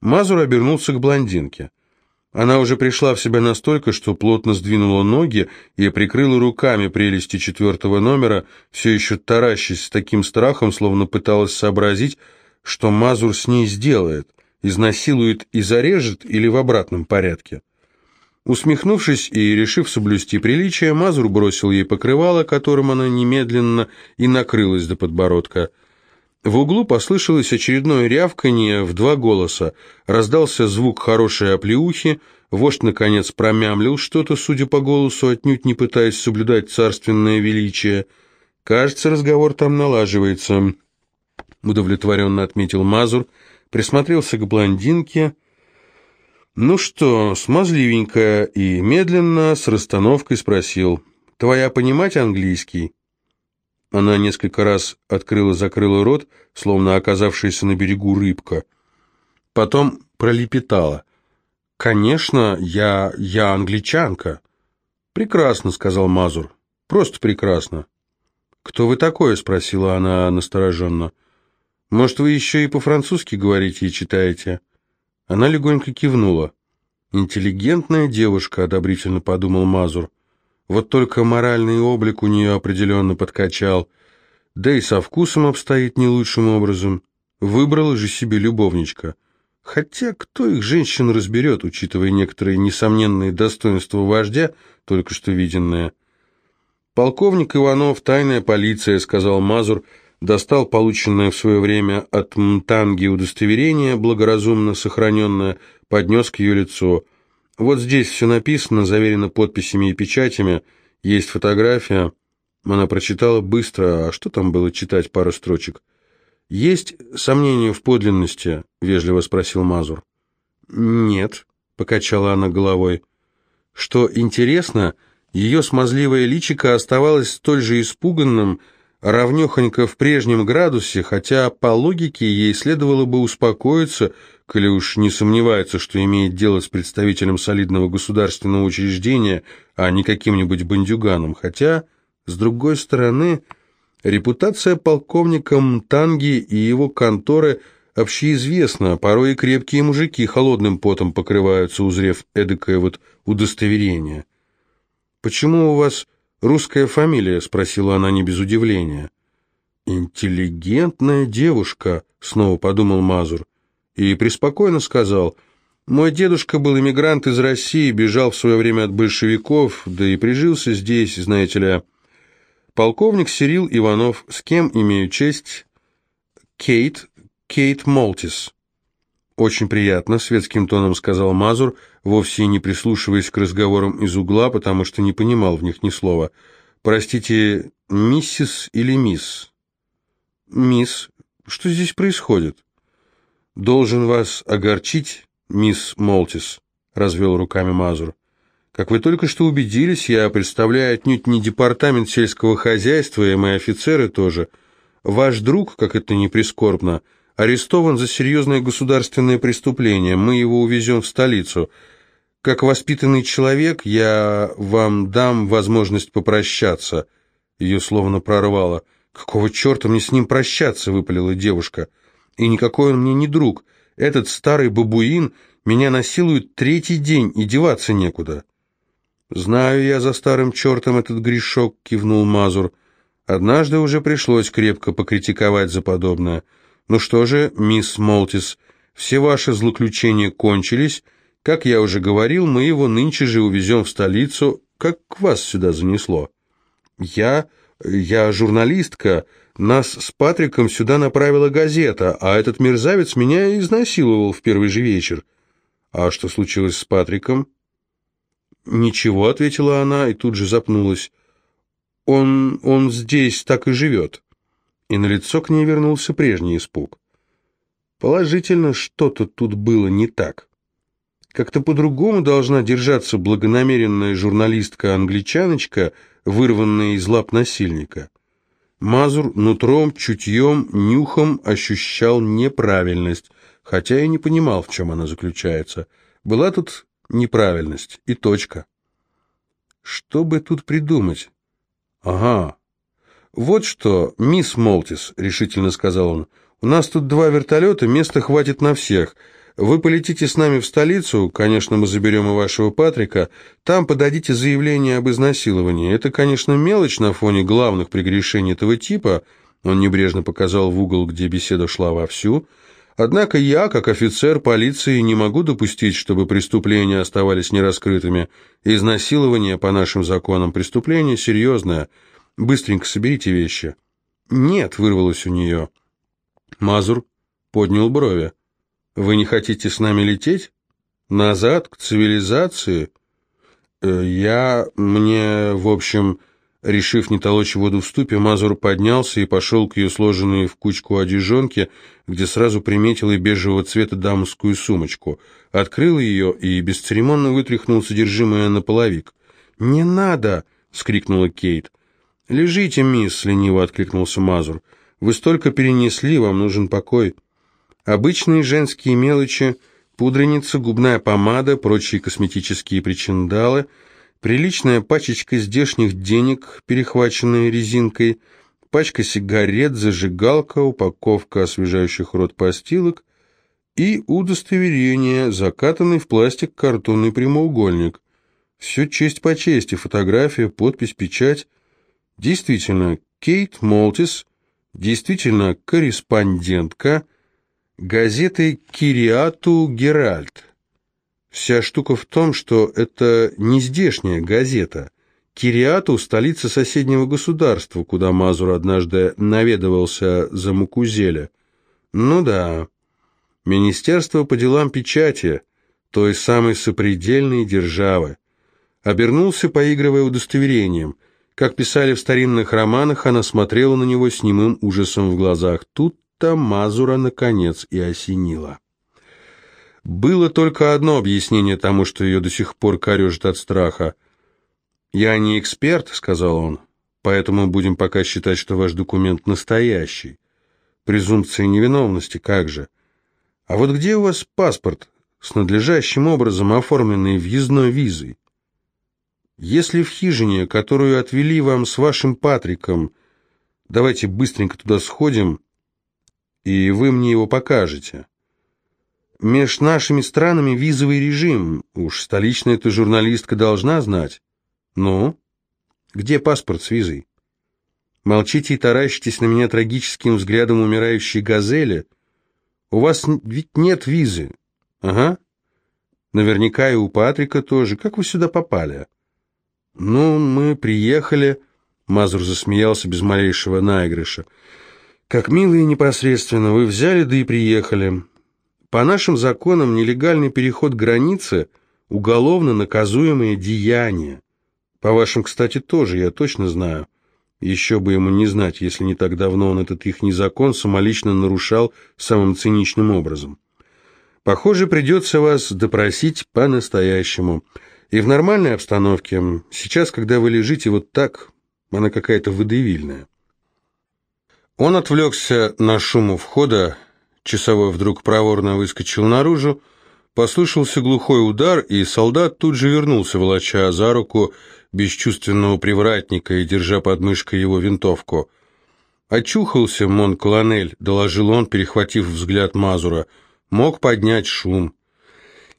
Мазур обернулся к блондинке. Она уже пришла в себя настолько, что плотно сдвинула ноги и прикрыла руками прелести четвертого номера, все еще таращась с таким страхом, словно пыталась сообразить, что Мазур с ней сделает, изнасилует и зарежет или в обратном порядке. Усмехнувшись и решив соблюсти приличие, Мазур бросил ей покрывало, которым она немедленно и накрылась до подбородка. В углу послышалось очередное рявканье в два голоса. Раздался звук хорошей оплеухи, вождь, наконец, промямлил что-то, судя по голосу, отнюдь не пытаясь соблюдать царственное величие. «Кажется, разговор там налаживается», — удовлетворенно отметил Мазур, присмотрелся к блондинке — «Ну что, смазливенько и медленно, с расстановкой спросил, «Твоя понимать английский?» Она несколько раз открыла-закрыла рот, словно оказавшаяся на берегу рыбка. Потом пролепетала. «Конечно, я... я англичанка». «Прекрасно», — сказал Мазур. «Просто прекрасно». «Кто вы такое?» — спросила она настороженно. «Может, вы еще и по-французски говорите и читаете?» Она легонько кивнула. «Интеллигентная девушка», — одобрительно подумал Мазур. «Вот только моральный облик у нее определенно подкачал. Да и со вкусом обстоит не лучшим образом. Выбрала же себе любовничка. Хотя кто их женщин разберет, учитывая некоторые несомненные достоинства вождя, только что виденное?» «Полковник Иванов, тайная полиция», — сказал Мазур, — достал полученное в свое время от Мтанги удостоверение, благоразумно сохраненное, поднес к ее лицу. Вот здесь все написано, заверено подписями и печатями, есть фотография. Она прочитала быстро, а что там было читать пару строчек? «Есть сомнения в подлинности?» — вежливо спросил Мазур. «Нет», — покачала она головой. Что интересно, ее смазливое личико оставалось столь же испуганным, равнехонько в прежнем градусе, хотя по логике ей следовало бы успокоиться, коли уж не сомневается, что имеет дело с представителем солидного государственного учреждения, а не каким-нибудь бандюганом, хотя, с другой стороны, репутация полковника Мтанги и его конторы общеизвестна, порой и крепкие мужики холодным потом покрываются, узрев эдакое вот удостоверение. «Почему у вас «Русская фамилия?» — спросила она не без удивления. «Интеллигентная девушка», — снова подумал Мазур, и преспокойно сказал, «Мой дедушка был иммигрант из России, бежал в свое время от большевиков, да и прижился здесь, знаете ли. Полковник Сирил Иванов, с кем имею честь? Кейт, Кейт Молтис». «Очень приятно», — светским тоном сказал Мазур, вовсе не прислушиваясь к разговорам из угла, потому что не понимал в них ни слова. «Простите, миссис или мисс?» «Мисс, что здесь происходит?» «Должен вас огорчить, мисс Молтис», — развел руками Мазур. «Как вы только что убедились, я представляю отнюдь не департамент сельского хозяйства, и мои офицеры тоже. Ваш друг, как это ни прискорбно, — арестован за серьезное государственное преступление. Мы его увезем в столицу. Как воспитанный человек, я вам дам возможность попрощаться». Ее словно прорвало. «Какого черта мне с ним прощаться?» — выпалила девушка. «И никакой он мне не друг. Этот старый бабуин меня насилует третий день, и деваться некуда». «Знаю я за старым чертом этот грешок», — кивнул Мазур. «Однажды уже пришлось крепко покритиковать за подобное». «Ну что же, мисс Молтис, все ваши злоключения кончились. Как я уже говорил, мы его нынче же увезем в столицу. Как вас сюда занесло?» «Я... я журналистка. Нас с Патриком сюда направила газета, а этот мерзавец меня изнасиловал в первый же вечер». «А что случилось с Патриком?» «Ничего», — ответила она и тут же запнулась. «Он... он здесь так и живет» и на лицо к ней вернулся прежний испуг. Положительно, что-то тут было не так. Как-то по-другому должна держаться благонамеренная журналистка-англичаночка, вырванная из лап насильника. Мазур нутром, чутьем, нюхом ощущал неправильность, хотя и не понимал, в чем она заключается. Была тут неправильность и точка. Что бы тут придумать? Ага, «Вот что, мисс Молтис», — решительно сказал он, — «у нас тут два вертолета, места хватит на всех. Вы полетите с нами в столицу, конечно, мы заберем и вашего Патрика, там подадите заявление об изнасиловании. Это, конечно, мелочь на фоне главных прегрешений этого типа, он небрежно показал в угол, где беседа шла вовсю, однако я, как офицер полиции, не могу допустить, чтобы преступления оставались нераскрытыми. Изнасилование, по нашим законам, преступление серьезное. Быстренько соберите вещи. «Нет», — вырвалось у нее. Мазур поднял брови. Вы не хотите с нами лететь? Назад, к цивилизации? Э, я... мне... в общем... Решив не толочь воду в ступе, Мазур поднялся и пошел к ее сложенной в кучку одежонке, где сразу приметил и бежевого цвета дамскую сумочку. Открыл ее и бесцеремонно вытряхнул содержимое на половик. «Не надо!» — скрикнула Кейт. «Лежите, мисс!» — лениво откликнулся Мазур. «Вы столько перенесли, вам нужен покой». Обычные женские мелочи, пудреница, губная помада, прочие косметические причиндалы, приличная пачечка здешних денег, перехваченная резинкой, пачка сигарет, зажигалка, упаковка освежающих рот постилок и удостоверение, закатанный в пластик картонный прямоугольник. Все честь по чести, фотография, подпись, печать. Действительно, Кейт Молтис, действительно корреспондентка – газеты «Кириату Геральт». Вся штука в том, что это не здешняя газета. Кириату – столица соседнего государства, куда Мазур однажды наведывался за Мукузеля. Ну да, Министерство по делам печати, той самой сопредельной державы. Обернулся, поигрывая удостоверением. Как писали в старинных романах, она смотрела на него с немым ужасом в глазах. Тут Тут-то Мазура наконец и осенило. Было только одно объяснение тому, что ее до сих пор корежит от страха. «Я не эксперт», — сказал он, — «поэтому будем пока считать, что ваш документ настоящий. Презумпция невиновности, как же? А вот где у вас паспорт с надлежащим образом оформленной въездной визой? Если в хижине, которую отвели вам с вашим Патриком, давайте быстренько туда сходим, и вы мне его покажете. Меж нашими странами визовый режим, уж столичная эта журналистка должна знать. Ну, где паспорт с визой? Молчите и таращитесь на меня трагическим взглядом умирающей газели. У вас ведь нет визы. Ага. Наверняка и у Патрика тоже. Как вы сюда попали? Ну, мы приехали... Мазур засмеялся без малейшего наигрыша. Как мило и непосредственно вы взяли да и приехали. По нашим законам нелегальный переход границы – уголовно наказуемое деяние. По вашим, кстати, тоже, я точно знаю. Еще бы ему не знать, если не так давно он этот их незакон самолично нарушал самым циничным образом. Похоже, придется вас допросить по-настоящему. И в нормальной обстановке. Сейчас, когда вы лежите вот так, она какая-то выдавильная. Он отвлекся на шум у входа, часовой вдруг проворно выскочил наружу, послышался глухой удар, и солдат тут же вернулся, волоча за руку бесчувственного привратника и держа под мышкой его винтовку. «Очухался, Мон-Колонель», — доложил он, перехватив взгляд Мазура. «Мог поднять шум».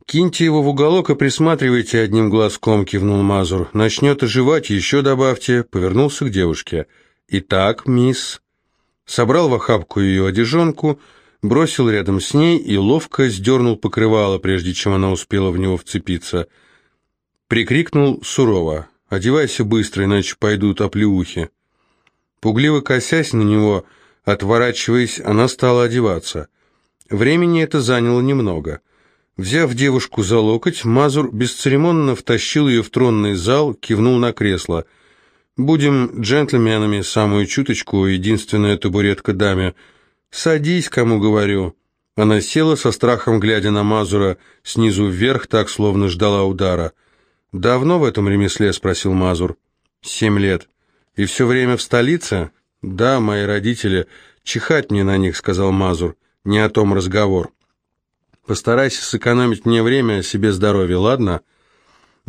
«Киньте его в уголок и присматривайте одним глазком», — кивнул Мазур. «Начнет оживать, еще добавьте», — повернулся к девушке. «Итак, мисс...» собрал в охапку ее одежонку, бросил рядом с ней и ловко сдернул покрывало, прежде чем она успела в него вцепиться. Прикрикнул сурово. «Одевайся быстро, иначе пойдут оплеухи». Пугливо косясь на него, отворачиваясь, она стала одеваться. Времени это заняло немного. Взяв девушку за локоть, Мазур бесцеремонно втащил ее в тронный зал, кивнул на кресло – Будем джентльменами, самую чуточку, единственная табуретка даме. Садись, кому говорю». Она села со страхом, глядя на Мазура, снизу вверх, так, словно ждала удара. «Давно в этом ремесле?» — спросил Мазур. «Семь лет. И все время в столице?» «Да, мои родители. Чихать мне на них», — сказал Мазур. «Не о том разговор». «Постарайся сэкономить мне время, себе здоровье, ладно?»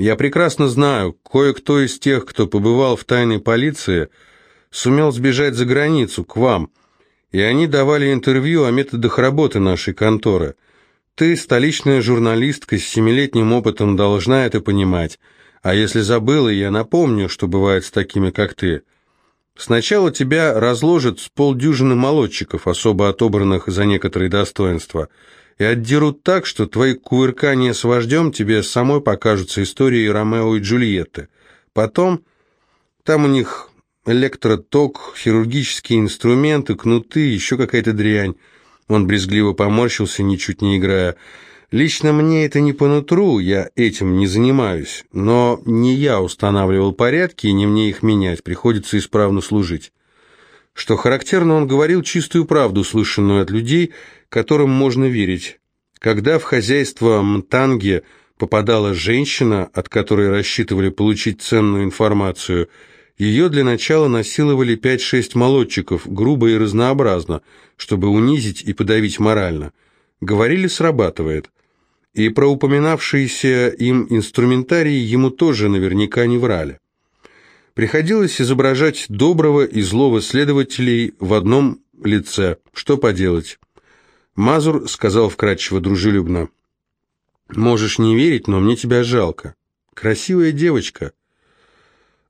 Я прекрасно знаю, кое-кто из тех, кто побывал в тайной полиции, сумел сбежать за границу, к вам, и они давали интервью о методах работы нашей конторы. Ты, столичная журналистка с семилетним опытом, должна это понимать. А если забыла, я напомню, что бывает с такими, как ты. Сначала тебя разложат с полдюжины молодчиков, особо отобранных за некоторые достоинства, и отдерут так, что твои кувыркания с вождем тебе самой покажутся историей Ромео и Джульетты. Потом, там у них электроток, хирургические инструменты, кнуты, еще какая-то дрянь. Он брезгливо поморщился, ничуть не играя. Лично мне это не по нутру, я этим не занимаюсь, но не я устанавливал порядки, и не мне их менять, приходится исправно служить. Что характерно, он говорил чистую правду, слышанную от людей, которым можно верить. Когда в хозяйство Мтанге попадала женщина, от которой рассчитывали получить ценную информацию, ее для начала насиловали 5-6 молодчиков, грубо и разнообразно, чтобы унизить и подавить морально. Говорили, срабатывает и про упоминавшиеся им инструментарии ему тоже наверняка не врали. Приходилось изображать доброго и злого следователей в одном лице. Что поделать? Мазур сказал вкратчиво дружелюбно. «Можешь не верить, но мне тебя жалко. Красивая девочка.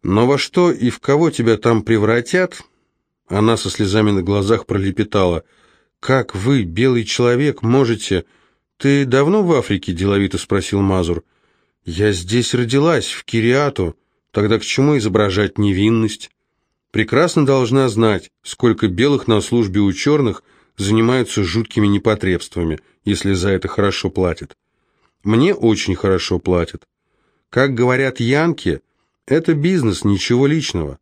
Но во что и в кого тебя там превратят?» Она со слезами на глазах пролепетала. «Как вы, белый человек, можете...» «Ты давно в Африке?» – деловито спросил Мазур. «Я здесь родилась, в Кириату. Тогда к чему изображать невинность?» «Прекрасно должна знать, сколько белых на службе у черных занимаются жуткими непотребствами, если за это хорошо платят. Мне очень хорошо платят. Как говорят янки, это бизнес, ничего личного».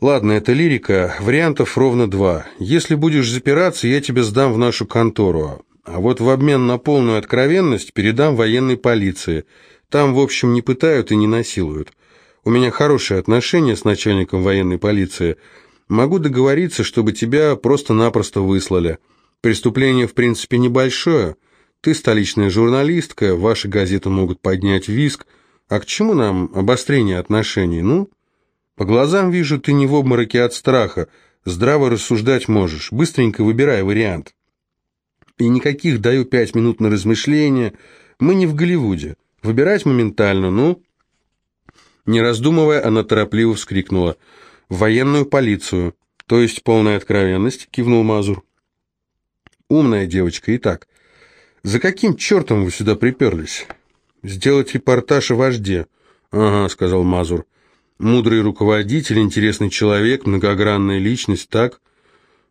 «Ладно, это лирика, вариантов ровно два. Если будешь запираться, я тебя сдам в нашу контору. А вот в обмен на полную откровенность передам военной полиции. Там, в общем, не пытают и не насилуют. У меня хорошие отношения с начальником военной полиции. Могу договориться, чтобы тебя просто-напросто выслали. Преступление, в принципе, небольшое. Ты столичная журналистка, ваши газеты могут поднять виск. А к чему нам обострение отношений, ну? По глазам вижу, ты не в обмороке от страха. Здраво рассуждать можешь. Быстренько выбирай вариант. И никаких даю пять минут на размышление. Мы не в Голливуде. Выбирать моментально, ну...» Не раздумывая, она торопливо вскрикнула. «В военную полицию». «То есть полная откровенность?» — кивнул Мазур. «Умная девочка, итак. За каким чертом вы сюда приперлись?» «Сделать репортаж о вожде». «Ага», — сказал Мазур. «Мудрый руководитель, интересный человек, многогранная личность, так?»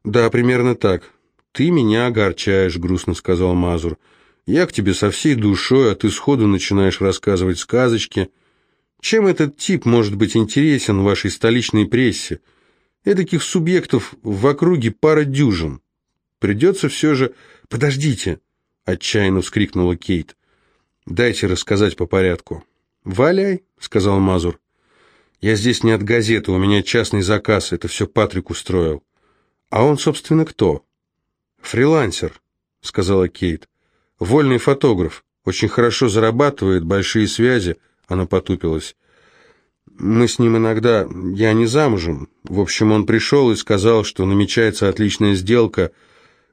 «Да, примерно так. «Ты меня огорчаешь», — грустно сказал Мазур. «Я к тебе со всей душой, а ты сходу начинаешь рассказывать сказочки. Чем этот тип может быть интересен вашей столичной прессе? Эдаких субъектов в округе пара дюжин. Придется все же...» «Подождите!» — отчаянно вскрикнула Кейт. «Дайте рассказать по порядку». «Валяй», — сказал Мазур. «Я здесь не от газеты, у меня частный заказ, это все Патрик устроил». «А он, собственно, кто?» «Фрилансер», — сказала Кейт. «Вольный фотограф. Очень хорошо зарабатывает, большие связи». Она потупилась. «Мы с ним иногда... Я не замужем. В общем, он пришел и сказал, что намечается отличная сделка.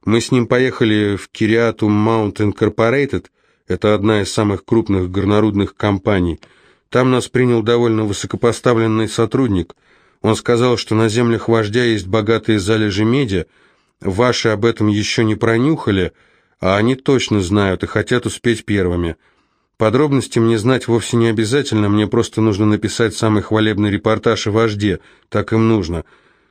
Мы с ним поехали в Кириату Маунт Инкорпорейтед. Это одна из самых крупных горнорудных компаний. Там нас принял довольно высокопоставленный сотрудник. Он сказал, что на землях вождя есть богатые залежи меди, Ваши об этом еще не пронюхали, а они точно знают и хотят успеть первыми. Подробности мне знать вовсе не обязательно, мне просто нужно написать самый хвалебный репортаж о вожде, так им нужно.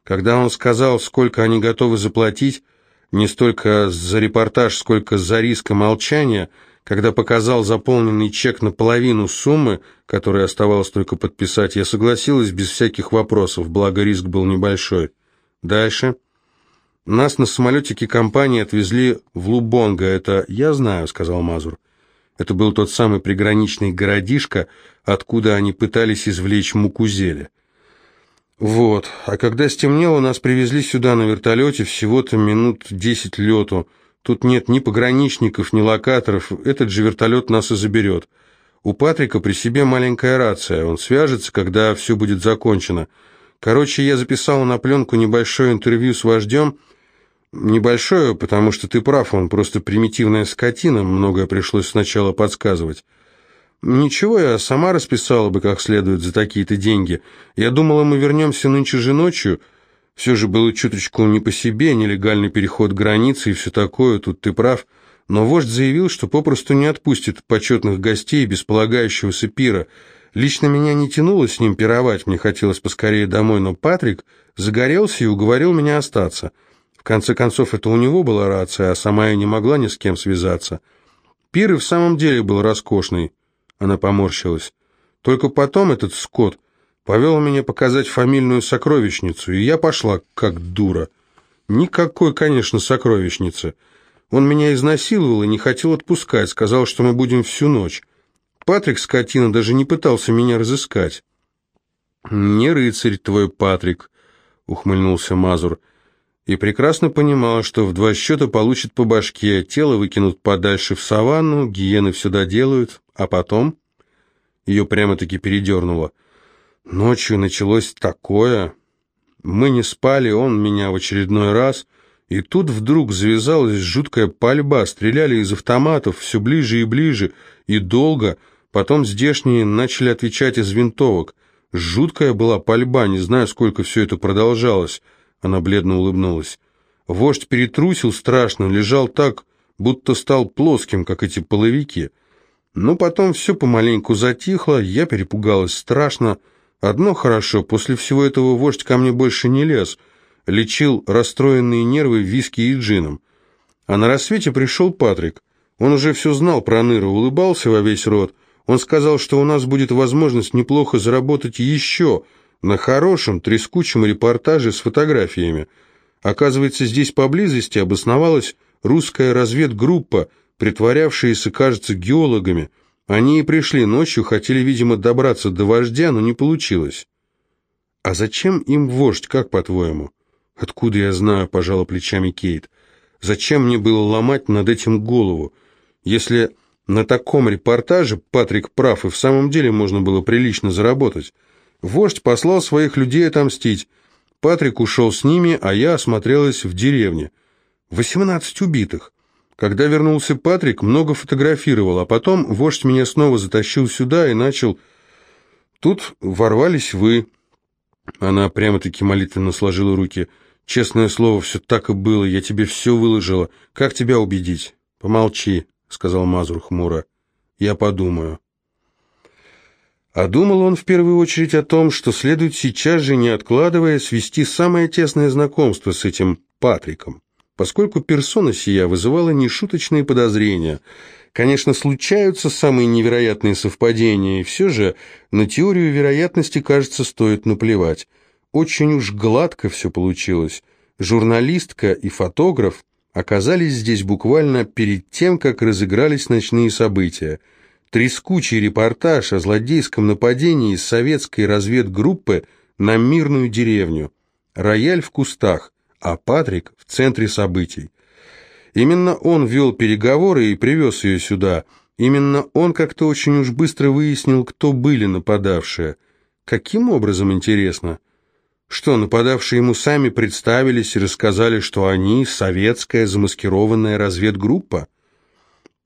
Когда он сказал, сколько они готовы заплатить, не столько за репортаж, сколько за риск молчания, когда показал заполненный чек на половину суммы, которую оставалось только подписать, я согласилась без всяких вопросов, благо риск был небольшой. Дальше... Нас на самолетике компании отвезли в Лубонго. Это я знаю, сказал Мазур. Это был тот самый приграничный городишко, откуда они пытались извлечь мукузели. Вот. А когда стемнело, нас привезли сюда на вертолете всего-то минут десять лету. Тут нет ни пограничников, ни локаторов. Этот же вертолет нас и заберет. У Патрика при себе маленькая рация. Он свяжется, когда все будет закончено. Короче, я записал на пленку небольшое интервью с вождем, Небольшое, потому что ты прав, он просто примитивная скотина, многое пришлось сначала подсказывать. Ничего, я сама расписала бы как следует за такие-то деньги. Я думала, мы вернемся нынче же ночью. Все же было чуточку не по себе, нелегальный переход границы и все такое, тут ты прав. Но вождь заявил, что попросту не отпустит почетных гостей без полагающегося пира. Лично меня не тянуло с ним пировать, мне хотелось поскорее домой, но Патрик загорелся и уговорил меня остаться. Конце концов, это у него была рация, а сама я не могла ни с кем связаться. Пир и в самом деле был роскошный. Она поморщилась. Только потом этот скот повел меня показать фамильную сокровищницу, и я пошла как дура. Никакой, конечно, сокровищницы. Он меня изнасиловал и не хотел отпускать, сказал, что мы будем всю ночь. Патрик, скотина, даже не пытался меня разыскать. «Не рыцарь твой, Патрик», — ухмыльнулся Мазур, и прекрасно понимал, что в два счета получит по башке, тело выкинут подальше в саванну, гиены все доделают, а потом... Ее прямо-таки передернуло. Ночью началось такое. Мы не спали, он меня в очередной раз... И тут вдруг завязалась жуткая пальба, стреляли из автоматов все ближе и ближе, и долго, потом здешние начали отвечать из винтовок. Жуткая была пальба, не знаю, сколько все это продолжалось. Она бледно улыбнулась. Вождь перетрусил страшно, лежал так, будто стал плоским, как эти половики. Но потом все помаленьку затихло, я перепугалась страшно. Одно хорошо, после всего этого вождь ко мне больше не лез. Лечил расстроенные нервы виски и джином. А на рассвете пришел Патрик. Он уже все знал про Ныра, улыбался во весь рот. Он сказал, что у нас будет возможность неплохо заработать еще на хорошем, трескучем репортаже с фотографиями. Оказывается, здесь поблизости обосновалась русская разведгруппа, притворявшиеся, кажется, геологами. Они и пришли ночью, хотели, видимо, добраться до вождя, но не получилось. А зачем им вождь, как по-твоему? Откуда я знаю, пожала плечами Кейт. Зачем мне было ломать над этим голову? Если на таком репортаже Патрик прав, и в самом деле можно было прилично заработать. Вождь послал своих людей отомстить. Патрик ушел с ними, а я осмотрелась в деревне. Восемнадцать убитых. Когда вернулся Патрик, много фотографировал, а потом вождь меня снова затащил сюда и начал... Тут ворвались вы. Она прямо-таки молитвенно сложила руки. Честное слово, все так и было, я тебе все выложила. Как тебя убедить? Помолчи, сказал Мазур хмуро. Я подумаю. А думал он в первую очередь о том, что следует сейчас же, не откладывая, свести самое тесное знакомство с этим Патриком поскольку персона сия вызывала нешуточные подозрения. Конечно, случаются самые невероятные совпадения, и все же на теорию вероятности, кажется, стоит наплевать. Очень уж гладко все получилось. Журналистка и фотограф оказались здесь буквально перед тем, как разыгрались ночные события. Трескучий репортаж о злодейском нападении советской разведгруппы на мирную деревню. Рояль в кустах а Патрик в центре событий. Именно он вел переговоры и привез ее сюда. Именно он как-то очень уж быстро выяснил, кто были нападавшие. Каким образом, интересно? Что, нападавшие ему сами представились и рассказали, что они советская замаскированная разведгруппа?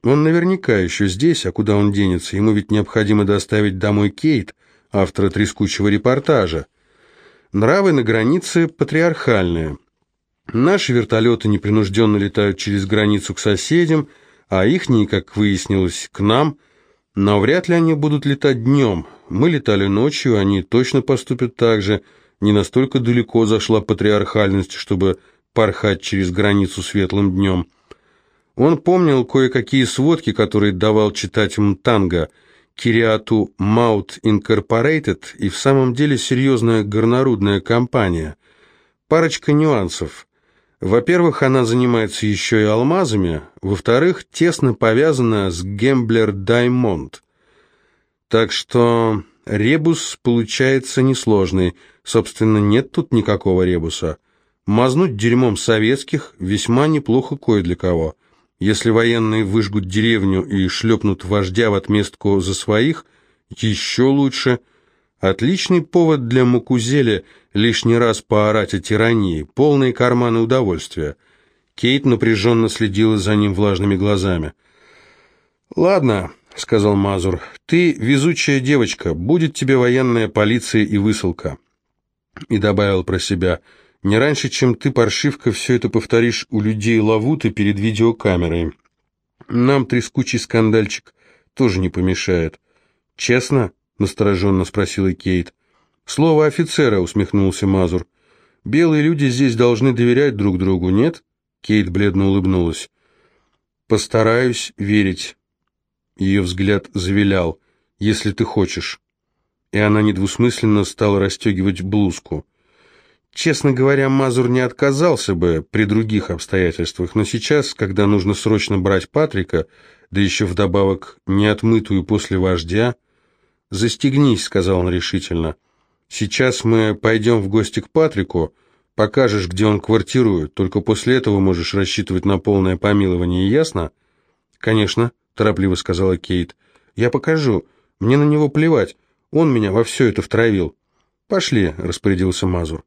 Он наверняка еще здесь, а куда он денется? Ему ведь необходимо доставить домой Кейт, автора трескучего репортажа. Нравы на границе патриархальные. Наши вертолеты непринужденно летают через границу к соседям, а ихние, как выяснилось, к нам, но вряд ли они будут летать днем. Мы летали ночью, они точно поступят так же. Не настолько далеко зашла патриархальность, чтобы порхать через границу светлым днем. Он помнил кое-какие сводки, которые давал читать Мтанга, Кириату Маут Инкорпорейтед и в самом деле серьезная горнорудная компания. Парочка нюансов – во-первых, она занимается еще и алмазами, во-вторых, тесно повязана с Гемблер Даймонд. Так что ребус получается несложный. Собственно, нет тут никакого ребуса. Мазнуть дерьмом советских весьма неплохо кое для кого. Если военные выжгут деревню и шлепнут вождя в отместку за своих, еще лучше – Отличный повод для Мукузеля лишний раз поорать о тирании, полные карманы удовольствия. Кейт напряженно следила за ним влажными глазами. «Ладно», — сказал Мазур, — «ты везучая девочка, будет тебе военная полиция и высылка». И добавил про себя, «Не раньше, чем ты, паршивка, все это повторишь у людей Лавуты перед видеокамерой. Нам трескучий скандальчик тоже не помешает». «Честно?» — настороженно спросила Кейт. «Слово офицера», — усмехнулся Мазур. «Белые люди здесь должны доверять друг другу, нет?» Кейт бледно улыбнулась. «Постараюсь верить». Ее взгляд завилял. «Если ты хочешь». И она недвусмысленно стала расстегивать блузку. Честно говоря, Мазур не отказался бы при других обстоятельствах, но сейчас, когда нужно срочно брать Патрика, да еще вдобавок неотмытую после вождя... «Застегнись», — сказал он решительно. «Сейчас мы пойдем в гости к Патрику, покажешь, где он квартирует, только после этого можешь рассчитывать на полное помилование, ясно?» «Конечно», — торопливо сказала Кейт. «Я покажу. Мне на него плевать. Он меня во все это втравил». «Пошли», — распорядился Мазур.